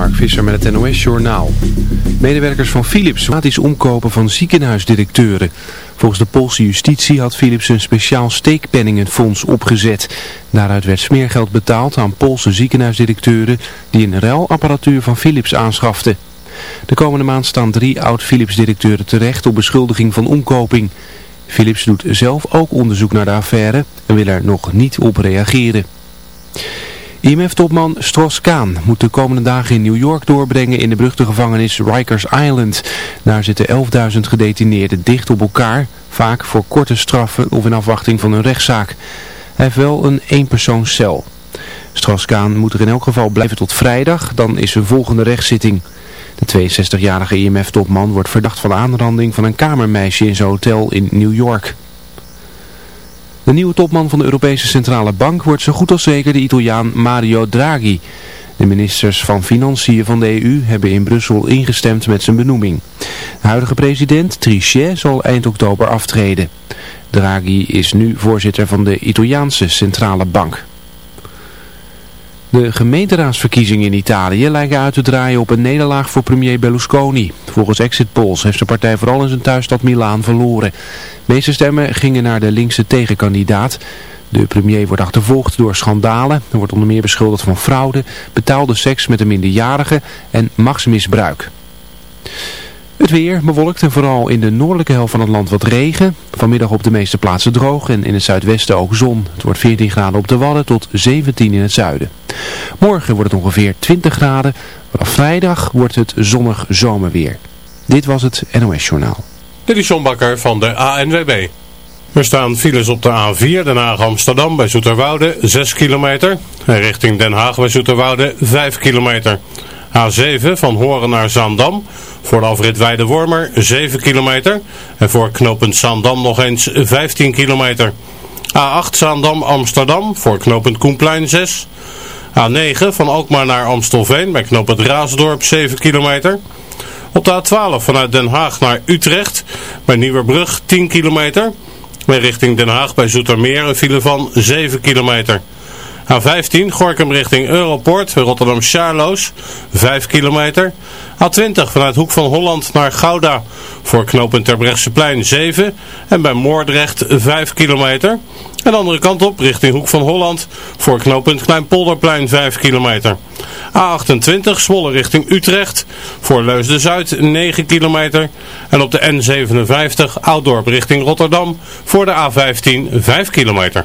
Mark Visser met het NOS Journaal. Medewerkers van Philips is omkopen van ziekenhuisdirecteuren. Volgens de Poolse justitie had Philips een speciaal steekpenningenfonds opgezet. Daaruit werd smeergeld betaald aan Poolse ziekenhuisdirecteuren die een ruilapparatuur van Philips aanschaften. De komende maand staan drie oud-Philips-directeuren terecht op beschuldiging van omkoping. Philips doet zelf ook onderzoek naar de affaire en wil er nog niet op reageren. IMF-topman Strauss-Kaan moet de komende dagen in New York doorbrengen in de beruchte gevangenis Rikers Island. Daar zitten 11.000 gedetineerden dicht op elkaar, vaak voor korte straffen of in afwachting van een rechtszaak. Hij heeft wel een eenpersoonscel. Strauss-Kaan moet er in elk geval blijven tot vrijdag, dan is zijn volgende rechtszitting. De 62-jarige IMF-topman wordt verdacht van aanranding van een kamermeisje in zijn hotel in New York. De nieuwe topman van de Europese Centrale Bank wordt zo goed als zeker de Italiaan Mario Draghi. De ministers van Financiën van de EU hebben in Brussel ingestemd met zijn benoeming. De huidige president Trichet zal eind oktober aftreden. Draghi is nu voorzitter van de Italiaanse Centrale Bank. De gemeenteraadsverkiezingen in Italië lijken uit te draaien op een nederlaag voor premier Berlusconi. Volgens exit polls heeft de partij vooral in zijn thuisstad Milaan verloren. De meeste stemmen gingen naar de linkse tegenkandidaat. De premier wordt achtervolgd door schandalen. Er wordt onder meer beschuldigd van fraude, betaalde seks met een minderjarige en machtsmisbruik. Het weer bewolkt en vooral in de noordelijke helft van het land wat regen. Vanmiddag op de meeste plaatsen droog en in het zuidwesten ook zon. Het wordt 14 graden op de Wadden tot 17 in het zuiden. Morgen wordt het ongeveer 20 graden. Vanaf vrijdag wordt het zonnig zomerweer. Dit was het NOS Journaal. Dit is Bakker van de ANWB. Er staan files op de A4 Den Haag-Amsterdam bij Zoeterwoude 6 kilometer. En richting Den Haag bij Zoeterwoude 5 kilometer. A7 van Horen naar Zaandam. Voor de afrit Weide-Wormer 7 kilometer. En voor knooppunt Zaandam nog eens 15 kilometer. A8 Zaandam-Amsterdam voor knooppunt Koenplein 6. A9 van Alkmaar naar Amstelveen bij knooppunt Raasdorp 7 kilometer. Op de A12 vanuit Den Haag naar Utrecht bij Nieuwerbrug 10 kilometer. En richting Den Haag bij Zoetermeer een file van 7 kilometer. A15 Gorkum richting Europort, Rotterdam-Charloes, 5 kilometer. A20 vanuit Hoek van Holland naar Gouda voor knooppunt Terbrechtseplein 7 en bij Moordrecht 5 kilometer. En de andere kant op richting Hoek van Holland voor knooppunt Kleinpolderplein 5 kilometer. A28 Zwolle richting Utrecht voor Leusden-Zuid 9 kilometer. En op de N57 Ouddorp richting Rotterdam voor de A15 5 kilometer.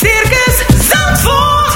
Circus Zandvoort.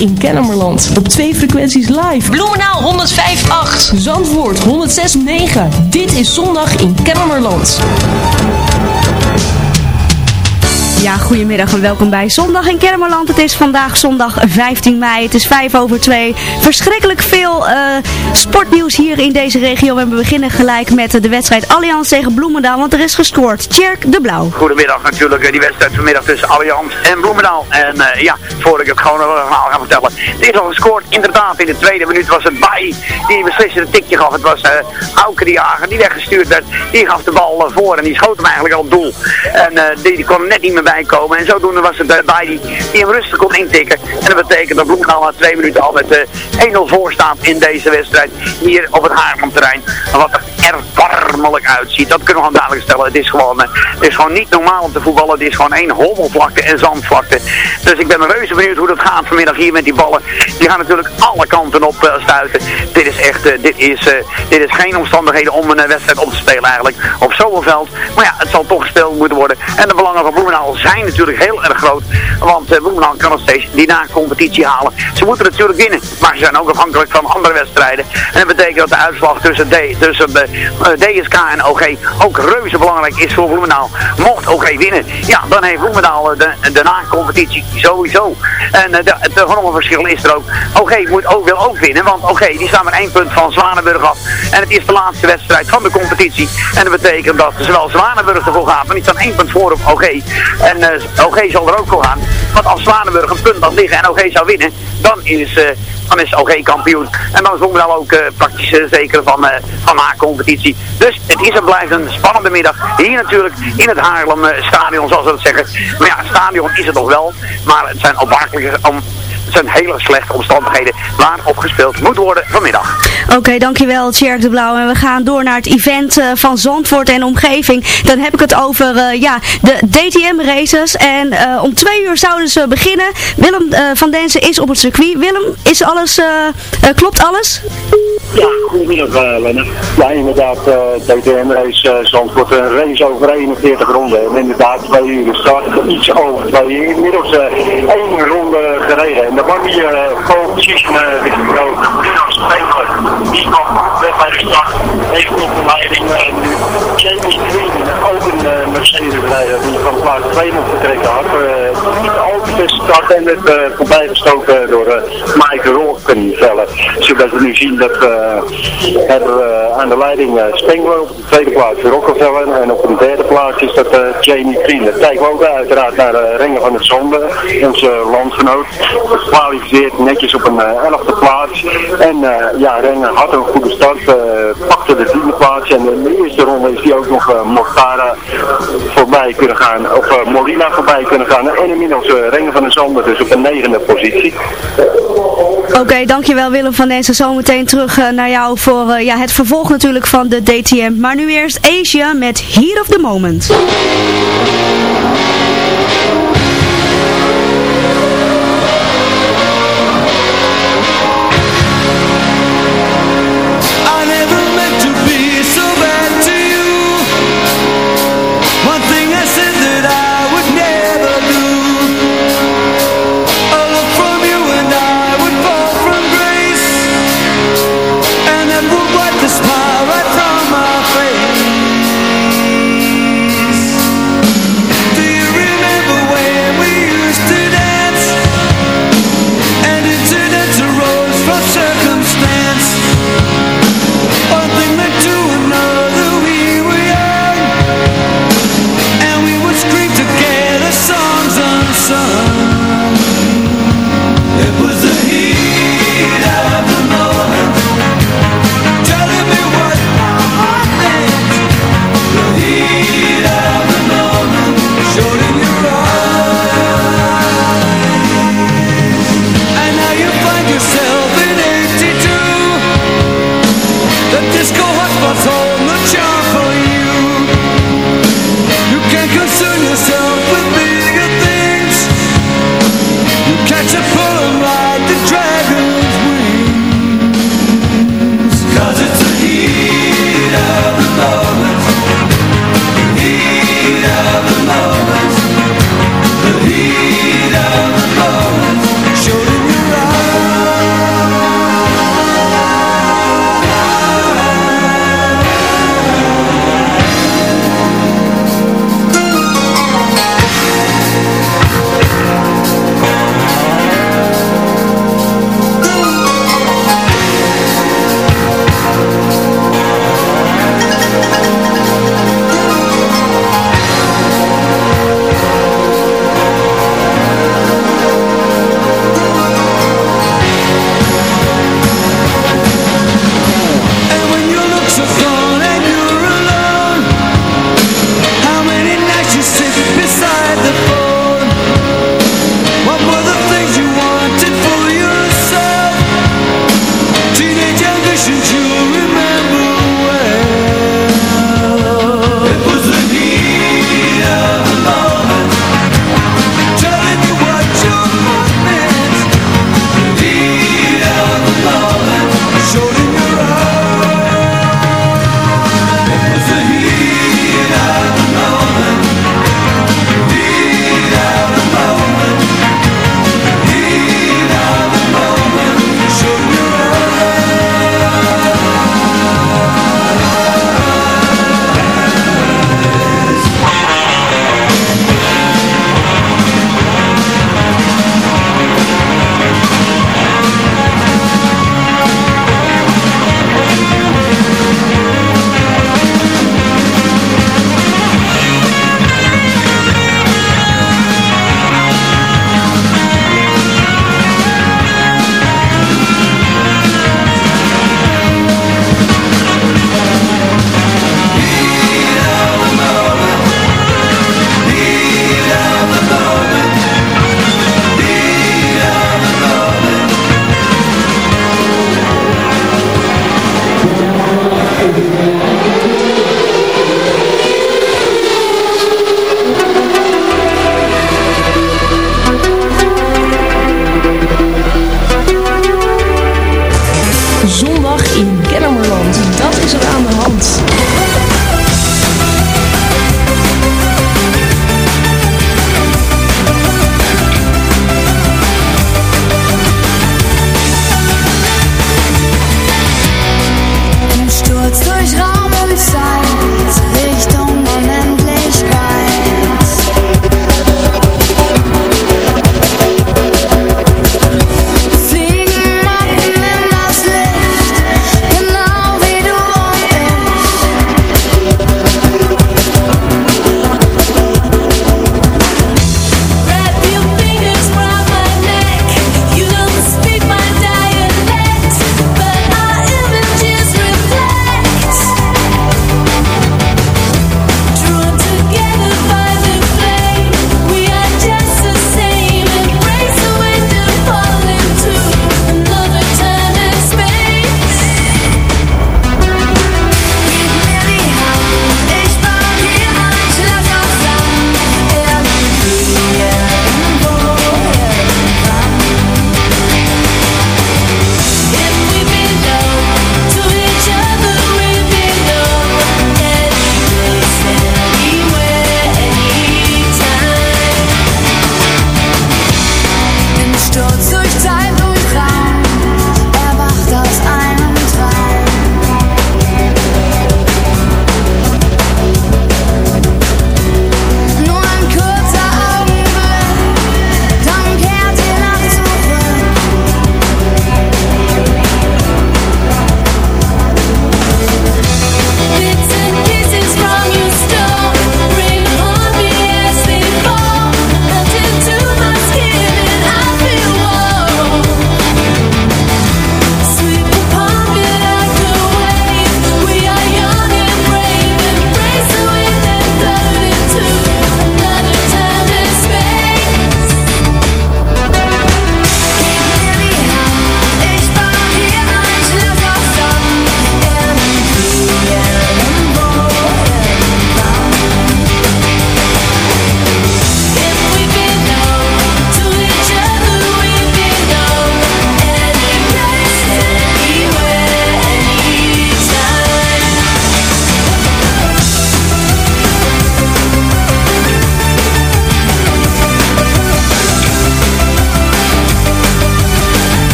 In Kennemerland. Op twee frequenties live. Bloemenaal 105.8. Zandvoort 106.9. Dit is zondag in Kennemerland. Ja, goedemiddag en welkom bij Zondag in Kermerland. Het is vandaag zondag 15 mei. Het is 5 over 2. Verschrikkelijk veel uh, sportnieuws hier in deze regio. We beginnen gelijk met de wedstrijd Allianz tegen Bloemendaal, want er is gescoord. Tjerk de Blauw. Goedemiddag natuurlijk, eh, die wedstrijd vanmiddag tussen Allianz en Bloemendaal. En uh, ja, voor ik het gewoon verhaal ga vertellen. Het is al gescoord, inderdaad. In de tweede minuut was het bij die beslissende tikje gaf. Het was uh, de Jager die weggestuurd werd. Die gaf de bal voor en die schoot hem eigenlijk al op doel. En die, die kon net niet meer bij komen. En zodoende was het bij die, die hem rustig kon intikken. En dat betekent dat Bloemendaal na twee minuten al met uh, 1-0 voor staat in deze wedstrijd. Hier op het Haarlemterrein. Wat er erbarmelijk uitziet. Dat kunnen we gewoon duidelijk stellen. Het is gewoon, uh, het is gewoon niet normaal om te voetballen. Het is gewoon één hommelvlakte en zandvlakte. Dus ik ben reuze benieuwd hoe dat gaat vanmiddag hier met die ballen. Die gaan natuurlijk alle kanten op uh, stuiten. Dit is echt, dit, is, dit is geen omstandigheden om een wedstrijd op te spelen eigenlijk. Op zo'n veld. Maar ja, het zal toch gespeeld moeten worden. En de belangen van Bloemendaal zijn natuurlijk heel erg groot. Want Bloemendaal kan nog steeds die na-competitie halen. Ze moeten natuurlijk winnen, maar ze zijn ook afhankelijk van andere wedstrijden. En dat betekent dat de uitslag tussen, D, tussen de, DSK en OG ook reuze belangrijk is voor Bloemendaal. Mocht OG winnen, ja, dan heeft Bloemendaal de, de na-competitie sowieso. En de, het enorme verschil is er ook. OG moet ook, wil ook winnen, want OG die staat met één punt van Zwanenburg af. En het is de laatste wedstrijd van de competitie. En dat betekent dat zowel Zwanenburg ervoor gaat, maar niet dan één punt voor op OG. En uh, OG zal er ook voor gaan. Want als Zwanenburg een punt had liggen en OG zou winnen, dan is, uh, dan is OG kampioen. En dan is Bloemendaal ook uh, praktisch zeker van, van haar competitie. Dus het is en blijft een spannende middag. Hier natuurlijk in het Haarlem stadion, zoals we het zeggen. Maar ja, stadion is het nog wel. Maar het zijn opmerkelijke om zijn hele slechte omstandigheden waarop gespeeld moet worden vanmiddag. Oké, okay, dankjewel Tjerk de Blauw. En we gaan door naar het event uh, van Zandvoort en omgeving. Dan heb ik het over uh, ja, de DTM races. En uh, om twee uur zouden ze beginnen. Willem van Densen is op het circuit. Willem, is alles, klopt alles? Ja, goedemiddag Lennart. Ja, inderdaad, DTM race Zandvoort een race over 41 ronden. En inderdaad, twee uur start, iets over twee uur. Inmiddels één ronde gereden de man die uh, precies uh, richting die kwam weg bij de start, heeft op de leiding en nu. Jamie ook een uh, Mercedes rijder die van plaats 2 moet vertrekken had, uh, niet al start en werd uh, voorbij gestoken door Mike Rockenvelle. Zodat we nu zien dat we aan de leiding Spengler op de tweede plaats Rockenvelle en op de derde plaats is dat Jamie. Dat kijken we ook uiteraard naar de van het Zonde, onze landgenoot gekwalificeerd, netjes op een elfde plaats. En ja, Renger had een goede start, pakte de tiende plaats en in de eerste ronde is hij ook nog uh, Mortara voorbij kunnen gaan, of Molina voorbij kunnen gaan. En inmiddels Renger van de Zander dus op de negende positie. Oké, dankjewel Willem van Densen. Zometeen terug naar jou voor ja, het vervolg natuurlijk van de DTM. Maar nu eerst Asia met Heat of the Moment.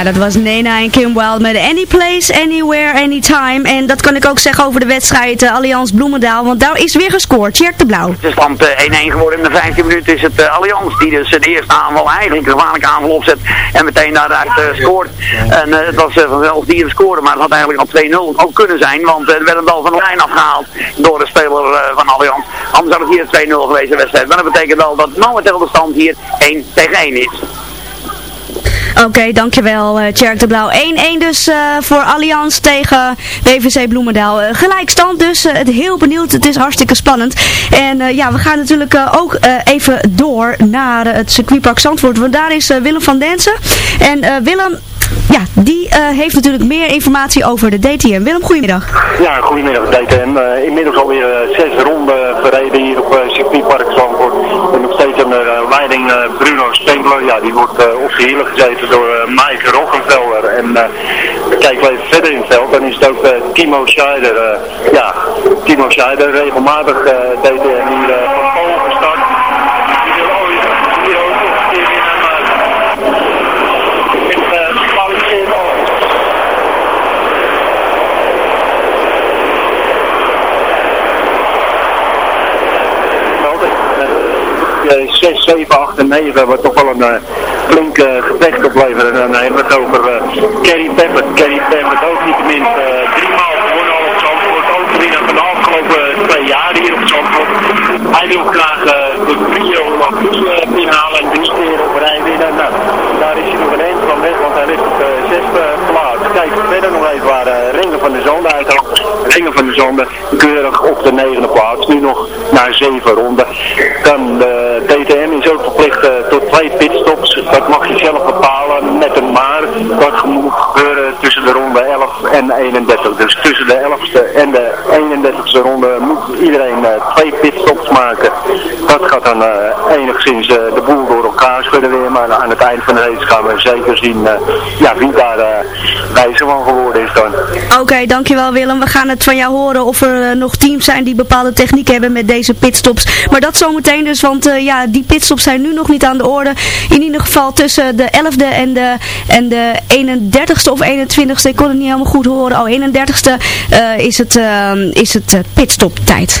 Ja, dat was Nena en Kim Wild met Any Place, Anywhere, Anytime. En dat kan ik ook zeggen over de wedstrijd uh, Allianz Bloemendaal, want daar is weer gescoord. Tjerk de Blauw. Het is stand 1-1 geworden in de 15 minuten is het uh, Allianz die dus de eerste aanval eigenlijk een gevaarlijke aanval opzet en meteen daaruit scoort. En het was vanzelf die hem scoorde, maar het had eigenlijk al 2-0 ook kunnen zijn, want er werd een bal van de lijn afgehaald door de speler van Allianz. Anders had het hier 2-0 geweest de wedstrijd. Maar dat betekent wel dat momenteel de stand hier 1 tegen 1 is. Oké, dankjewel uh, Tjerk de Blauw. 1-1 dus uh, voor Allianz tegen WVC Bloemendaal. Uh, gelijkstand dus, het heel benieuwd, het is hartstikke spannend. En ja, we gaan natuurlijk ook even door naar het circuitpark Zandvoort, want daar is Willem van Densen. En Willem, ja, die heeft natuurlijk meer informatie over de DTM. Willem, goedemiddag. Ja, goedemiddag DTM. Inmiddels alweer uh, zes ronden verreden hier op circuitpark Zandvoort. Steeds een leiding Bruno Spengler. Ja, die wordt op de gezeten door Mike Roggenvelder. En kijken we even verder in het veld. Dan is het ook Timo Scheider. ja, Timo Scheider regelmatig DTM hier uh, 6, 7, 8 en 9 wat toch wel een uh, flink gevecht opleveren. En dan hebben we het over uh, Kerry Peppert. Kerry Peppert ook niet tenminste uh, drie maal gewonnen al op Zandvoort. Ook winnaar van de afgelopen twee jaar hier op Zandvoort. Hij wil graag uh, de trio op uh, inhalen en drie keer op rij winnen. Nou, daar is hij nog een eind van weg, want hij ligt op de zesde plaats. Kijk verder nog even waar uh, Ringen van de Zonde uit Ringen van de Zonde keurig op de negende plaats. Nu nog naar zeven ronden. Dan de DTM is ook verplicht uh, tot twee pitstops. Dat mag je zelf bepalen met een maar. Dat moet gebeuren tussen de ronde 11 en 31. Dus tussen de 11ste en de 31ste ronde moet iedereen uh, twee pitstops maken. Dat gaat dan uh, enigszins de boel door elkaar schudden weer. Maar aan het eind van de race gaan we zeker zien ja, wie daar wijzer van geworden is dan. Oké, dankjewel Willem. We gaan het van jou horen of er nog teams zijn die bepaalde techniek hebben met deze pitstops. Maar dat zometeen dus, want ja, die pitstops zijn nu nog niet aan de orde. In ieder geval tussen de 11e en de, en de 31ste of 21ste, ik kon het niet helemaal goed horen. Oh, 31ste uh, is het, uh, is het pitstop tijd.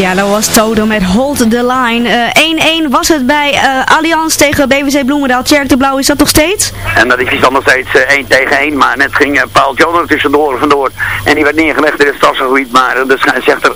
Dat was Toto met Hold the Line. 1-1 was het bij uh, Allianz tegen BVC Bloemendaal. Tjerk de Blauw is dat nog steeds? En dat is dan nog steeds 1 tegen 1. Maar net ging Paul John er tussendoor vandoor. En die werd neergelegd in het stadsgebied. Maar de scheidsrechter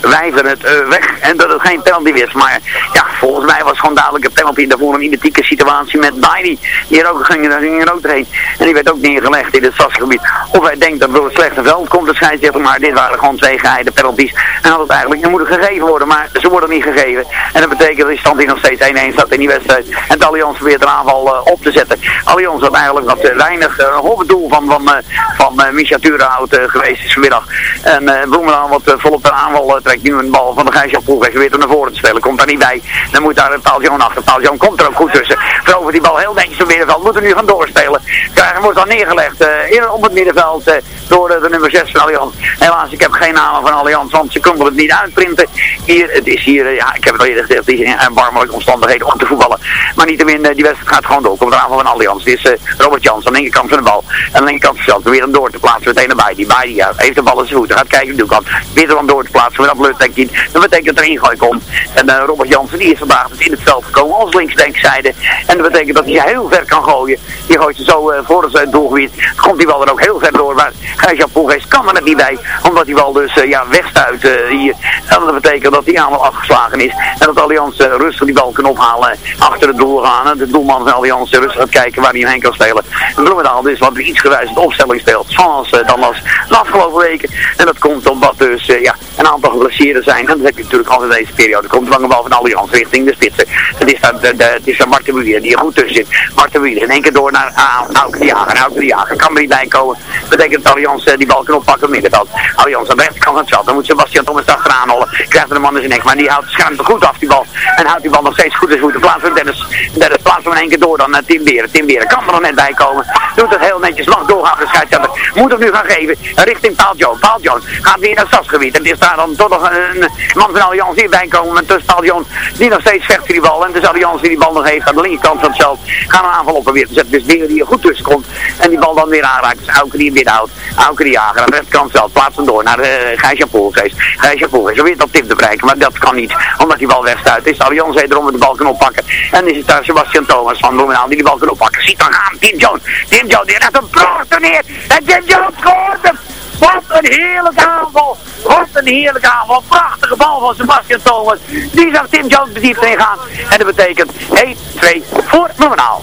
wijven het weg. En dat het geen penalty was. Maar ja, volgens mij was gewoon dadelijk een penalty. Daarvoor een identieke situatie met Daini. Die er ook ging, daar ging er ook doorheen. En die werd ook neergelegd in het stadsgebied. Of hij denkt dat door het slechte veld komt de scheidsrechter. Maar dit waren gewoon twee geheide penalties. En had het eigenlijk niet moeten gegeven worden. Maar ze worden niet gegeven. En dat betekent dat de stand hier nog steeds 1-1 staat in die wedstrijd. En de Allianz probeert een aanval uh, op te zetten. Allianz had eigenlijk wat uh, weinig uh, op het doel van, van, van Misha Turenhout geweest is vanmiddag. En uh, wat volop de aanval trekt nu een bal van de Gijsja Poelgeest weer naar voren te spelen. Komt daar niet bij. Dan moet daar Paul Joon achter. Paul Joon komt er ook goed tussen. Verovert die bal heel netjes op het middenveld. Moet er nu gaan doorspelen. Krijgen wordt dan neergelegd in, op het middenveld door de nummer 6 van Allianz. Helaas, ik heb geen namen van Allianz, want ze konden het niet uitprinten. Hier, het is hier, ja, ik heb het al eerder gezegd, het is in warmelijke omstandigheden om te voetballen. Maar niet te winnen, die wedstrijd gaat gewoon door. Komt er aanval van Allianz. Dit is uh, Robert Jans aan de linkerkant van de bal. Aan de linkerkant van weer hem door te plaatsen meteen erbij. Die bij die heeft de bal in zijn voeten. Gaat kijken de kant. Weer dan door te plaatsen. Maar dat lukt denk ik Dat betekent dat er ingooi komt. En Robert Jansen is vandaag dus in het veld gekomen als linksdenkzijde. En dat betekent dat hij heel ver kan gooien. Die gooit ze zo uh, voor het doelgebied. Komt die bal er ook heel ver door. Maar Gijs-Jan kan er net niet bij. Omdat die bal dus ja, wegstuit hier. En dat dat die aanval afgeslagen is. En dat Allianz rustig die bal kan ophalen. Achter het doel gaan. De doelman van Allianz rustig gaat kijken waar hij heen kan spelen. Bloemendaal dus wat iets gewijzigd opstelling speelt. Zoals uh, dan als de afgelopen weken. En dat komt omdat dus ja, een aantal geblesseerden zijn. En dat heb je natuurlijk altijd deze periode. Er komt een lange bal van Allianz richting de spitsen. Het is dan, de, de, het is Marten Buwier die er goed tussen zit. Marten Buwier in één keer door naar Auke de Jager. Auke de kan er niet bij komen. Dat betekent dat Allianz die bal kan oppakken op middenveld. Allianz aan de rechterkant van het veld. Dan moet Sebastian Thomas achteraan hollen. Krijgt een man in zijn. Maar die houdt schermt er goed af die bal. En houdt die bal nog steeds goed in voeten. Plaats van Dennis. Dennis plaats hem in één keer door dan naar Tim Beren. Tim Beren kan er nog net bij komen. Doet het heel netjes. Mag doorgaan de scheidsrechter. Moet hem nu gaan geven. Richting Paul Jones. Paul Jones gaat weer naar het stadsgebied. En is daar dan toch nog een man van Allianz hierbij komen. Maar tussen Paul Jones die nog steeds vecht voor die bal. En dus Allianz die die bal nog heeft aan de linkerkant van het veld. Gaan een aanval op proberen te zetten. Dus Beren die er goed tussen komt. En die bal dan weer aanraakt. Dus Auken die hem binnenhoudt. Auken die jager aan de rechterkant veld. Plaatst hem door naar uh, Gijs-Jan Poelgeest. Gijs-Jan Poelgeest probeert dat Tim te bereiken. Maar dat kan niet. Omdat die bal wegstuit. Is Allianz wederom met de bal kan oppakken. En is het daar Sebastian Thomas van Bloemendaal die die bal kan oppakken. Ziet dan gaan. Tim Jones. Tim Jones die legt een prachtig neer. En Tim Jones scoort. Wat een heerlijke aanval. Wat een heerlijke aanval. Prachtige bal van Sebastian Thomas. Die zag Tim Jones de diepte ingaan. En dat betekent 1-2 voor Bloemendaal.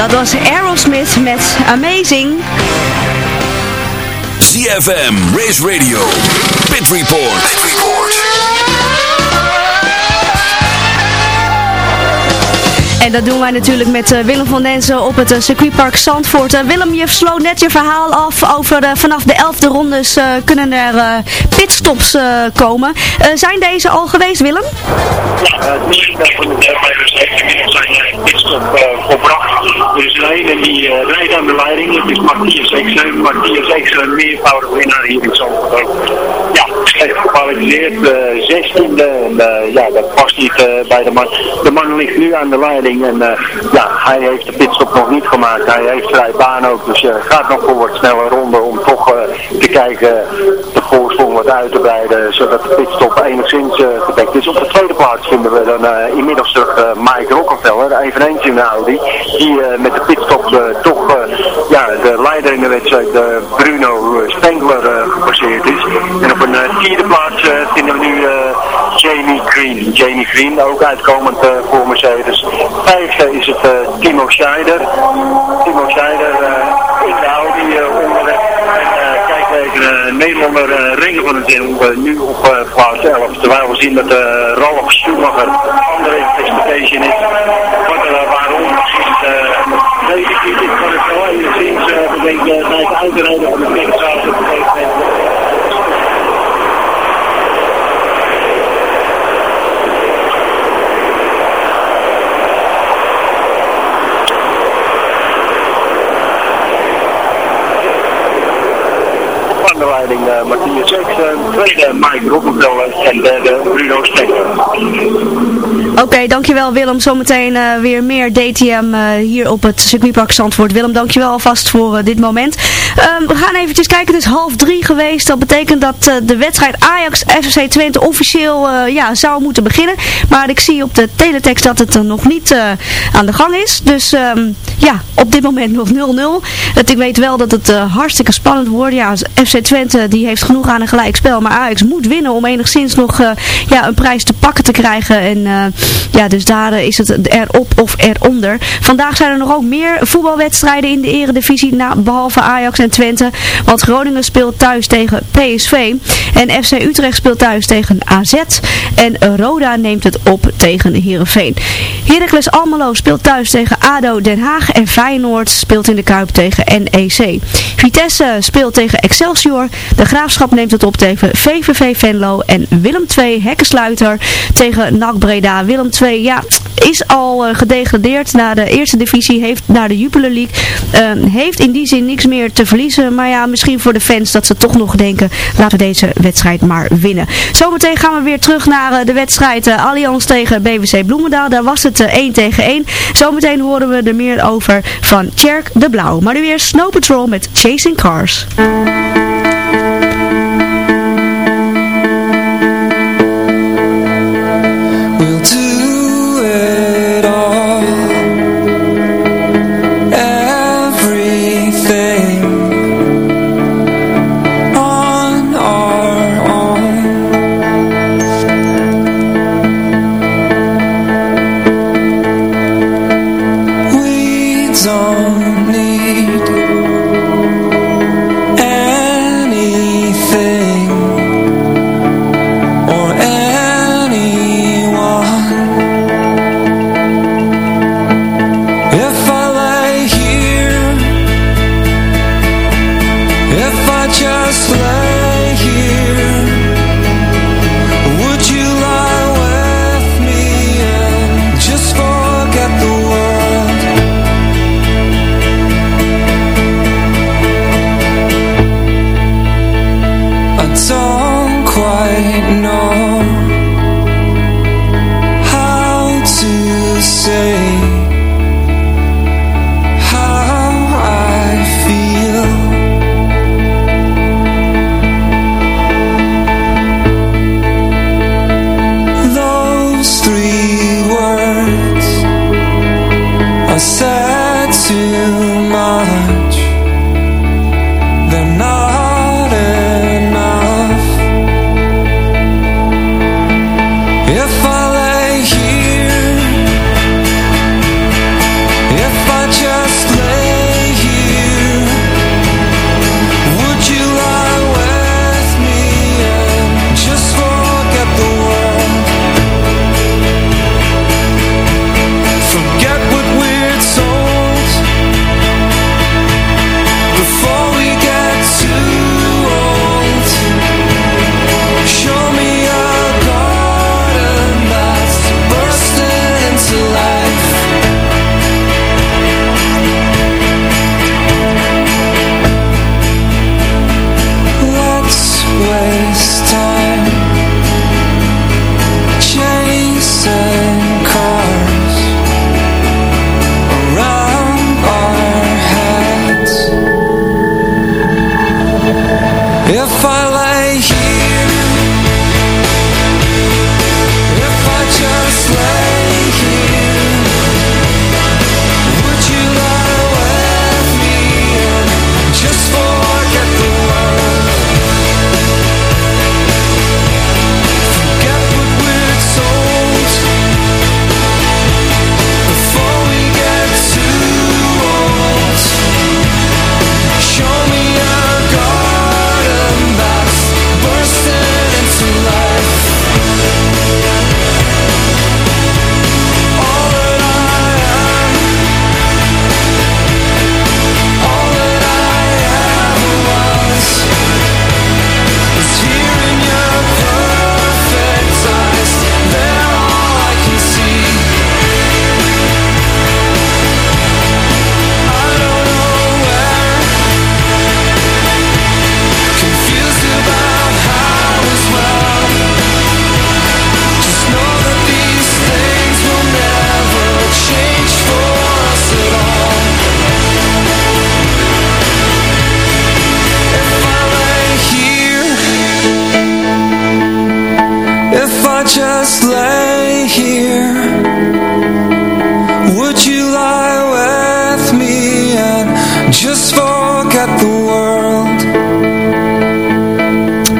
Dat was Aerosmith met Amazing. ZFM, Race Radio, Pit Report. Dat doen wij natuurlijk met uh, Willem van Denzen op het uh, circuitpark Zandvoort. Uh, Willem, je sloot net je verhaal af over vanaf de elfde rondes kunnen er pitstops komen. zijn deze al geweest, Willem? Ja, het merendeel van de deelnemers zijn pitstop is een ene die rijdt aan de leiding. Het is Matthias Eksen. Matthias Eksen, meervoudig winnaar hier in Zandvoort. Slecht gekwalificeerd, 16e. En ja, dat past niet bij de man. De man ligt nu aan de leiding. En ja, hij heeft de pitstop nog niet gemaakt. Hij heeft vrij baan ook. Dus gaat nog voor wat snelle ronde om toch te kijken de voorsprong wat uit te breiden. Zodat de pitstop enigszins gedekt is. Op de tweede plaats vinden we dan inmiddels terug Mike Rockefeller. Eveneens in de Audi. Die met de pitstop toch ja, de leider in de wedstrijd Bruno Spengler gepasseerd is. En op een vierde plaats vinden we nu Jamie Green. Jamie Green ook uitkomend voor Mercedes vijfde is het uh, Timo Scheider. Timo Scheider uh, in de Audi uh, onderweg. En kijk even, uh, Nederlander uh, Ringen van het nu op plaats 11. Terwijl we zien dat Ralf Schumacher andere expectation is. Wat, waarom precies, ik niet. Ik kan het wel enigszins bedenken bij het uitrijden van de Texas. de leiding uh, Matthias Eksen, tweede Mike Rockefeller en derde Bruno Stekker. Oké, dankjewel Willem. Zometeen uh, weer meer DTM uh, hier op het circuitpark Zandvoort. Willem, dankjewel alvast voor dit moment. Um, we gaan eventjes kijken, het is half drie geweest. Dat betekent dat de wedstrijd Ajax FC Twente officieel ja, zou moeten beginnen. Maar ik zie op de teletext dat het er nog niet aan de gang is. Dus um, ja, op dit moment nog 0-0. Ik weet wel dat het hartstikke spannend wordt. Ja, FC Twente die heeft genoeg aan een gelijkspel. Maar Ajax moet winnen om enigszins nog ja, een prijs te pakken te krijgen. En ja, dus daar uh, is het erop of eronder. Vandaag zijn er nog ook meer voetbalwedstrijden in de eredivisie. Nou, behalve Ajax en Twente. Want Groningen speelt thuis tegen PSV. En FC Utrecht speelt thuis tegen AZ. En Roda neemt het op tegen Heerenveen. Heracles Almelo speelt thuis tegen ADO Den Haag. En Feyenoord speelt in de Kuip tegen NEC. Vitesse speelt tegen Excelsior. De Graafschap neemt het op tegen VVV Venlo. En Willem II, hekkensluiter tegen NAC Breda. Willem II, ja, is al uh, gedegradeerd naar de eerste divisie. Heeft naar de Jupiler League. Uh, heeft in die zin niks meer te verliezen. Maar ja, misschien voor de fans dat ze toch nog denken. Laten we deze wedstrijd maar winnen. Zometeen gaan we weer terug naar uh, de wedstrijd Allianz tegen BWC Bloemendaal. Daar was het 1 tegen 1. Zometeen horen we er meer over van Tjerk de Blauw. Maar nu weer Snow Patrol met Chasing Cars.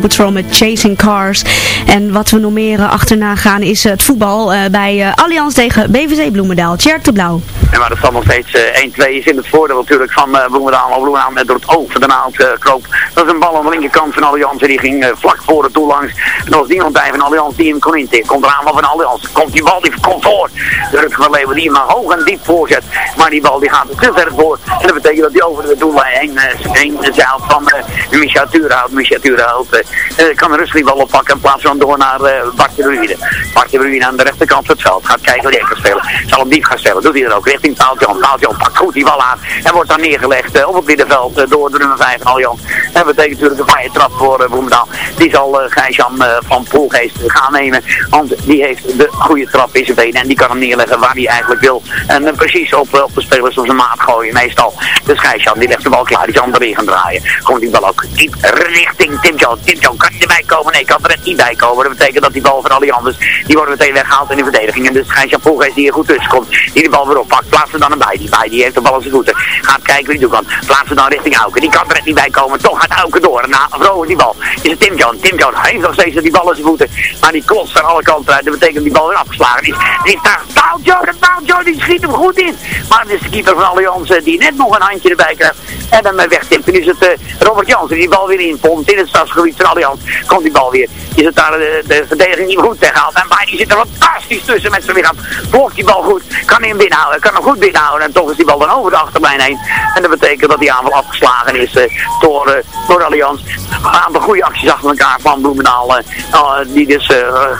Patrol met Chasing Cars. En wat we nog meer achterna gaan is het voetbal bij Allianz tegen BVC Bloemendaal. Tjerk de Blauw. En waar de stand nog steeds 1-2 is in het voordeel natuurlijk van Bloemendaal. Maar Bloemendaal net door het oog van de naald kroop. Dat is een bal aan de linkerkant van Allianz. Die ging vlak voor de toe langs. En er was niemand bij van Allianz die hem kon intikken. Komt er aanval van Allianz. Komt die bal, die komt voor. De rug van Leeuwen die hem hoog en diep voorzet. Maar die bal die gaat te ver voor. En dat betekent dat hij over de doellijn heen, heen zeilt van uh, Micha Tuurhout. Micha Tuurhout uh, kan rustig die bal oppakken en plaatsen dan door naar uh, Bart de Bruyne. Bart de aan de rechterkant van het veld. Gaat kijken kan spelen. Zal hem diep gaan stellen. Doet hij dan ook richting Paaltjan. Paaltjan pakt goed die bal aan. En wordt dan neergelegd op het middenveld door de nummer 5 Allianz. En dat betekent natuurlijk een vrije trap voor Bloemendaal. Die zal Gijsjan van Poelgeest gaan nemen. Want die heeft de goede trap in zijn benen. En die kan hem neerleggen waar hij eigenlijk wil. En precies op, op de spelers op zijn maat gooien meestal. Dus Gijsjan die legt de bal klaar. Die zal erin gaan draaien. Komt die bal ook diep richting Tim John. Tim John kan niet erbij komen. Nee, kan er net niet bij komen. Dat betekent dat die bal van Allianz, die wordt meteen weggehaald in de verdediging. En dus Gijsjan Poelgeest die er goed tussen komt. Die de bal weer oppakt. Plaatst er dan erbij. Die bij, die heeft de bal aan zijn voeten. Gaat kijken wie die doen kan. Plaatst er dan richting Auken. Die kan er net niet bij komen. Toch gaat Auken door. En na die bal is het Tim John. Tim John heeft nog steeds die bal aan zijn voeten. Maar die klotst er alle kanten uit. Dat betekent dat die bal weer afgeslagen is. Die is daar. Paul Joe, die schiet hem goed in. Maar het is de keeper van Allianz eh, die net nog een handje erbij krijgt. En dan wegtipt. En nu is het uh, Robert Jansen die bal weer inpompt in het stadsgebied van Allianz. Komt die bal weer. Is het daar de, de verdediging niet goed weggehaald. En die zit er fantastisch tussen met zijn lichaam. Blokt die bal goed. Kan hem binnenhouden. Kan hem goed binnenhouden. En toch is die bal dan over de achterlijn heen. En dat betekent dat die aanval afgeslagen is uh, door, uh, door Allianz. Een aantal goede acties achter elkaar van Bloemendaal. die dus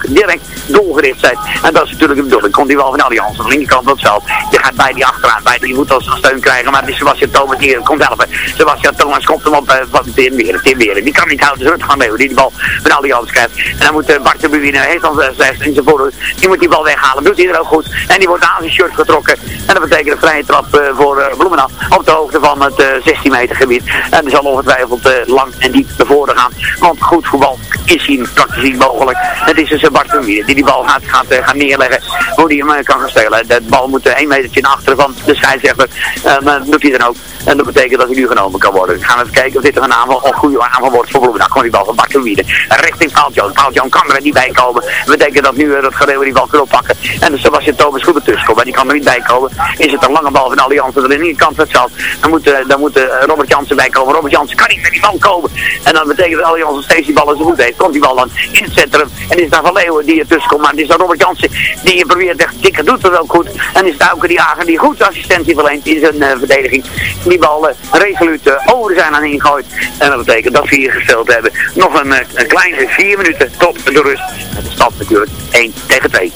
direct doelgericht zijn. En dat is natuurlijk de bedoeling. Komt die bal van Allianz aan de linkerkant dat veld. Je gaat bij die achteraan. Bij die moet als steun krijgen. Maar die Sebastian Thomas hier komt helpen. Sebastian Thomas komt hem op van Tim Weren. Tim Weren. Die kan niet houden. Ze gaan mee. Die bal van Allianz krijgt. En dan moet uh, Bart de Buwine. Heeft dan zes in zijn voorhoed. Die moet die bal weghalen. Doet hij er ook goed. En die wordt aan zijn shirt getrokken. En dat betekent een vrije trap uh, voor uh, Bloemendaal. Op de hoogte van het 16 meter gebied. En er zal ongetwijfeld lang en diep naar voren gaan. Want goed voetbal is hier praktisch niet mogelijk. Het is dus Bart de Buwine die die bal gaat, gaat, gaan neerleggen. Hoe die hem kan gaan spelen. De bal moet één metertje naar achteren van de scheidsrechter. Dat doet hij dan ook. En dat betekent dat hij nu genomen kan worden. We gaan even kijken of dit een aanval, een goede aanval wordt voor Bloemendaal. Komt die bal van Bart de Wieden. Richting Paaltjoon. Paaltjoon kan er niet bij komen. Dat betekent dat nu uh, dat Gereeuwen die bal kan oppakken. En dus Sebastian Thomas goed ertussen komt. Maar die kan er niet bij komen. Is het een lange bal van Allianz er de kant het. Dan moet, uh, dan moet uh, Robert Jansen bij komen. Robert Jansen kan niet met die bal komen. En dan betekent dat Allianz steeds die bal in zijn heeft. Komt die bal dan in het centrum. En is daar Van Leeuwen die ertussen komt. Maar het is dan Robert Jansen die probeert echt tikken. Doet het ook goed. En is daar ook die Ager die goed assistentie verleent in zijn verdediging. Die bal resoluut over zijn aan ingooit. En dat betekent dat we hier gespeeld hebben. Nog een, een kleine vier minuten tot de rust. En de stand natuurlijk 1 tegen 2.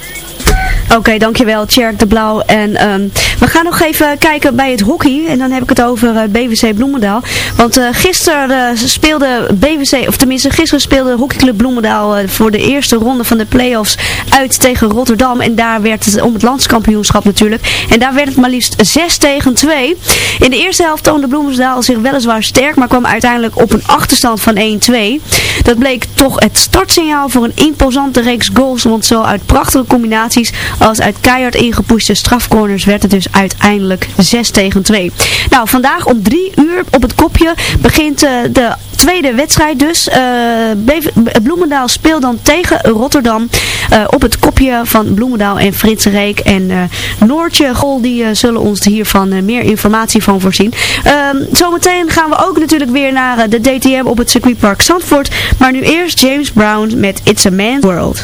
Oké, dankjewel Tjerk de Blauw. En um, we gaan nog even kijken bij het hockey. En dan heb ik het over uh, BVC Bloemendaal. Want uh, gisteren uh, speelde BVC, of tenminste gisteren speelde hockeyclub Bloemendaal voor de eerste ronde van de play-offs uit tegen Rotterdam. En daar werd het om het landskampioenschap natuurlijk. En daar werd het maar liefst 6 tegen 2. In de eerste helft toonde Bloemendaal zich weliswaar sterk, maar kwam uiteindelijk op een achterstand van 1-2. Dat bleek toch het startsignaal voor een imposante reeks goals. Want zo uit prachtige combinaties als uit keihard ingepushte strafcorners werd het dus uiteindelijk 6 tegen 2. Nou, vandaag om 3 uur op het kopje begint uh, de tweede wedstrijd dus. Uh, Bloemendaal speelt dan tegen Rotterdam op het kopje van Bloemendaal en Frits Reek en Noortje Gol. Die zullen ons hiervan meer informatie van voorzien. Ehm, zometeen gaan we ook natuurlijk weer naar de DTM op het circuitpark Zandvoort. Maar nu eerst James Brown met It's a Man's World.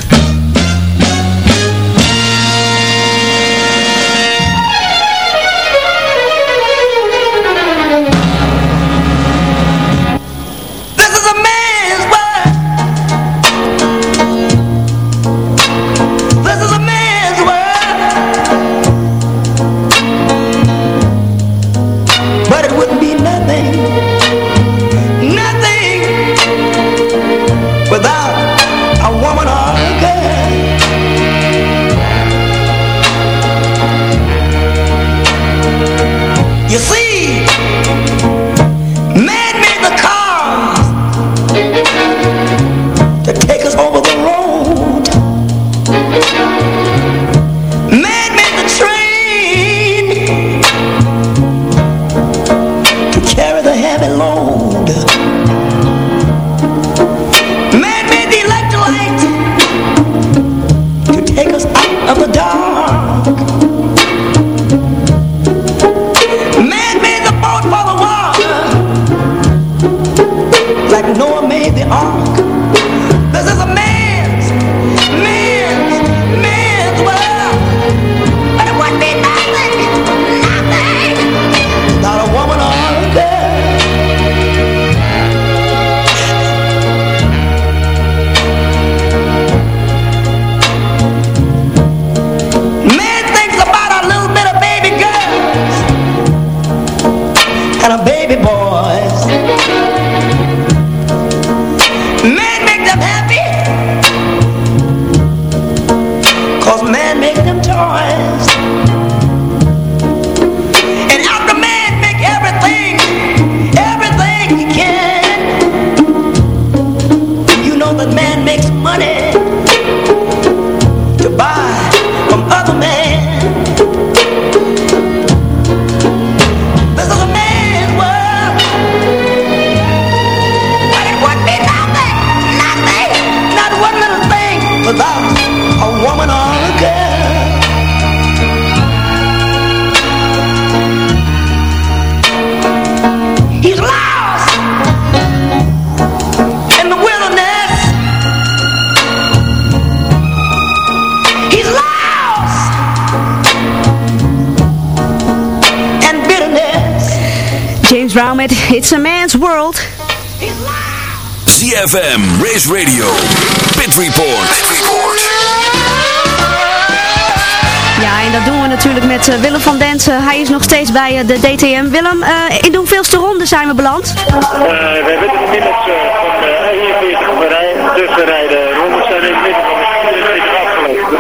Eh, Willem van Densen. Hij is nog steeds bij eh, de DTM. Willem, eh, in de hoeveelste ronde zijn we beland? We hebben inmiddels van uh, 41 rij, tussenrijden rondes zijn inmiddels van de 24 afgelegd.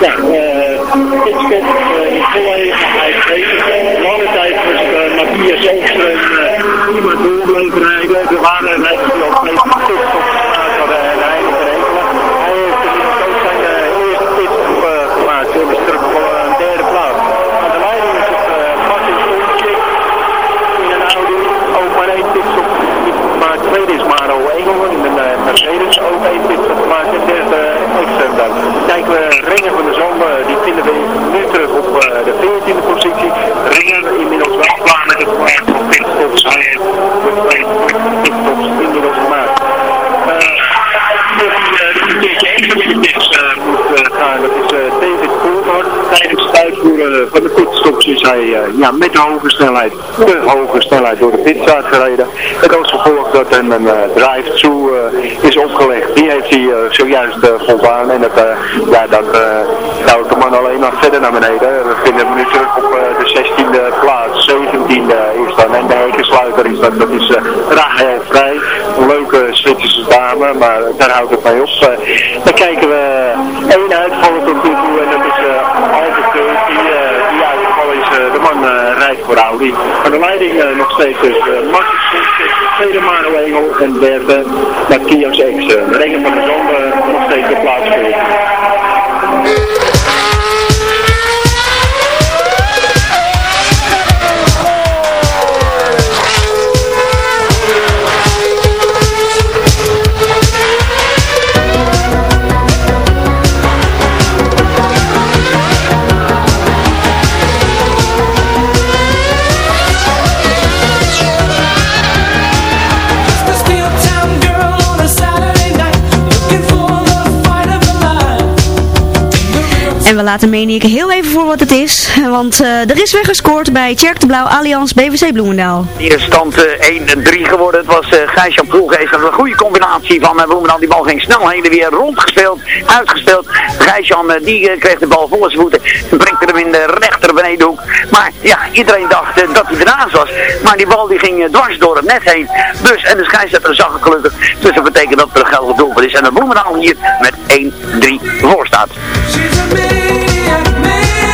Ja, Pitskop uh, in volle hij kreeg lange tijd was Matthias Oogström uh, bleef rijden. Er waren rijders die al twee pitstops gemaakt hadden en hij nog een enkele. Hij heeft inmiddels ook zijn uh, eerste pitstop uh, gemaakt en is terug op een derde plaats. Aan de leiding is het uh, Martin Stonczyk in een Audi, ook maar één pitstop maar tweede is Maro Engel in de uh, Mercedes, ook één pitstop gemaakt en derde uh, Extrem dan. Kijken we Renger van de Zon, uh, die vinden we nu terug op uh, de 14e positie. Renger inmiddels wel klaar met het maken van pitstops. Hij heeft twee pitstops inmiddels gemaakt. een keertje extra met de pits moet gaan, dat is David Coulthard. Tijdens het uitvoeren van de pitstops is hij ja, met de hoge snelheid, de hoge snelheid door de pitstraat gereden. Het als gevolg dat er een uh, drive-through uh, is opgelegd. Die heeft hij uh, zojuist voldaan en dat, ja, dat de man alleen nog verder naar beneden. We vinden hem nu terug op de 16e plaats, 17e is dan en de hekensluiter is dat. Dat is Rahel Vrij, een leuke Zwitserse dame, maar daar houdt het mee op. dan kijken we één uitvaller tot nu toe en dat is Albert Keus, die, die uitgevallen is. de man rijdt voor de leiding nog steeds dus Martin tweede Maro Engel en derde Matthias X. De Renger van de Zon nog steeds de plaats voor. En we laten Maniac heel even voor wat het is. Want uh, er is weer gescoord bij Tjerk de Blauw Allianz BVC Bloemendaal. Hier is stand uh, 1-3 geworden. Het was uh, Gijs-Jan Poelgeest. Een goede combinatie van uh, Bloemendaal. Die bal ging snel heen en weer rondgespeeld, uitgespeeld. Gijs-Jan die kreeg de bal vol zijn voeten. En brengt hem in de rechter benedenhoek. Maar ja, iedereen dacht dat hij ernaast was. Maar die bal die ging dwars door het net heen. Dus, en de scheidsrechter zag het gelukkig. Dus dat betekent dat er een geldig doelpunt is. En de Bloemendaal hier met 1-3 voor staat. It's a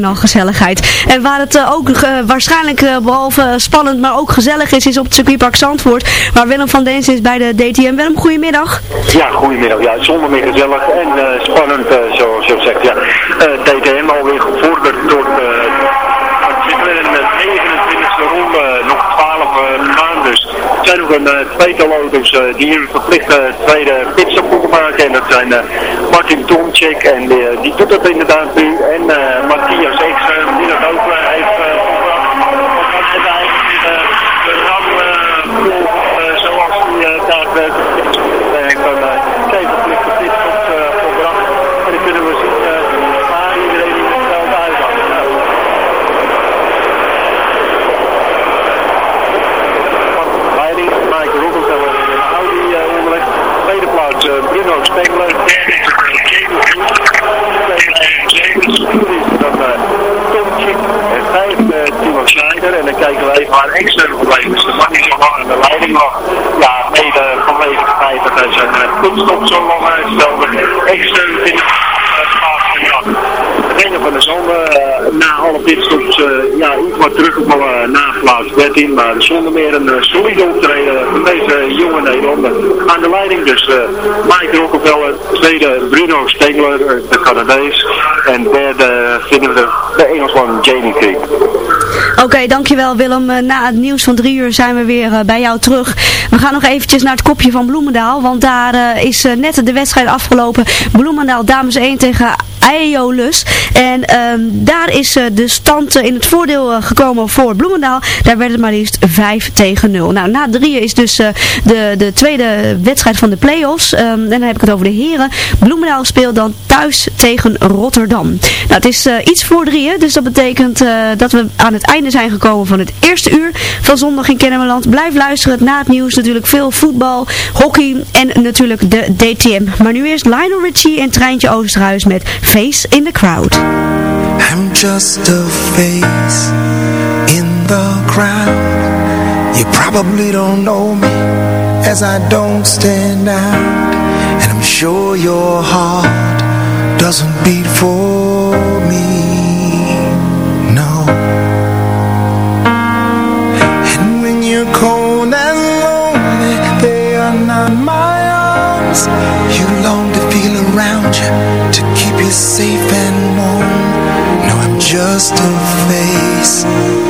en al gezelligheid. En waar het eh, ook eh, waarschijnlijk eh, behalve spannend, maar ook gezellig is, is op het circuitpark Zandvoort. Waar Willem van Deens is bij de DTM. Willem, goedemiddag. Ja, goedemiddag. Ja, zonder meer gezellig en spannend, zoals je zegt. Ja. DTM alweer gevorderd tot dus Er zijn nog een uh, tweetal auto's uh, die hier verplicht uh, tweede pitstop moeten maken. En dat zijn Martin Tomczyk en eh, die doet dat inderdaad nu. En eh, Matthias Eeksen die dat ook eh, heeft gebracht. De ram zoals die 13. Maar zonder meer een uh, solide optreden van deze jonge Nederlander aan de leiding. Dus uh, Mike Rockefeller, tweede Bruno Stengler, de Canadees. En derde vinden we de Engelsman Jamie King. Oké, dankjewel Willem. Na het nieuws van drie uur zijn we weer bij jou terug. We gaan nog eventjes naar het kopje van Bloemendaal. Want daar is net de wedstrijd afgelopen. Bloemendaal dames 1 tegen Aeolus. En ehm, daar is uh, de stand uh, in het voordeel uh, gekomen voor Bloemendaal. Daar werd het maar liefst 5 tegen 0. Nou, na drieën is dus de, de tweede wedstrijd van de play-offs. Um, en dan heb ik het over de heren. Bloemendaal speelt dan thuis tegen Rotterdam. Nou, het is iets voor drieën. Dus dat betekent dat we aan het einde zijn gekomen van het eerste uur van zondag in Kennemerland. Blijf luisteren na het nieuws. Natuurlijk veel voetbal, hockey en natuurlijk de DTM. Maar nu eerst Lionel Richie en Treintje Oosterhuis met Face in the Crowd. I'm just a face in the crowd. You probably don't know me as I don't stand out. And I'm sure your heart doesn't beat for safe and warm. No, I'm just a face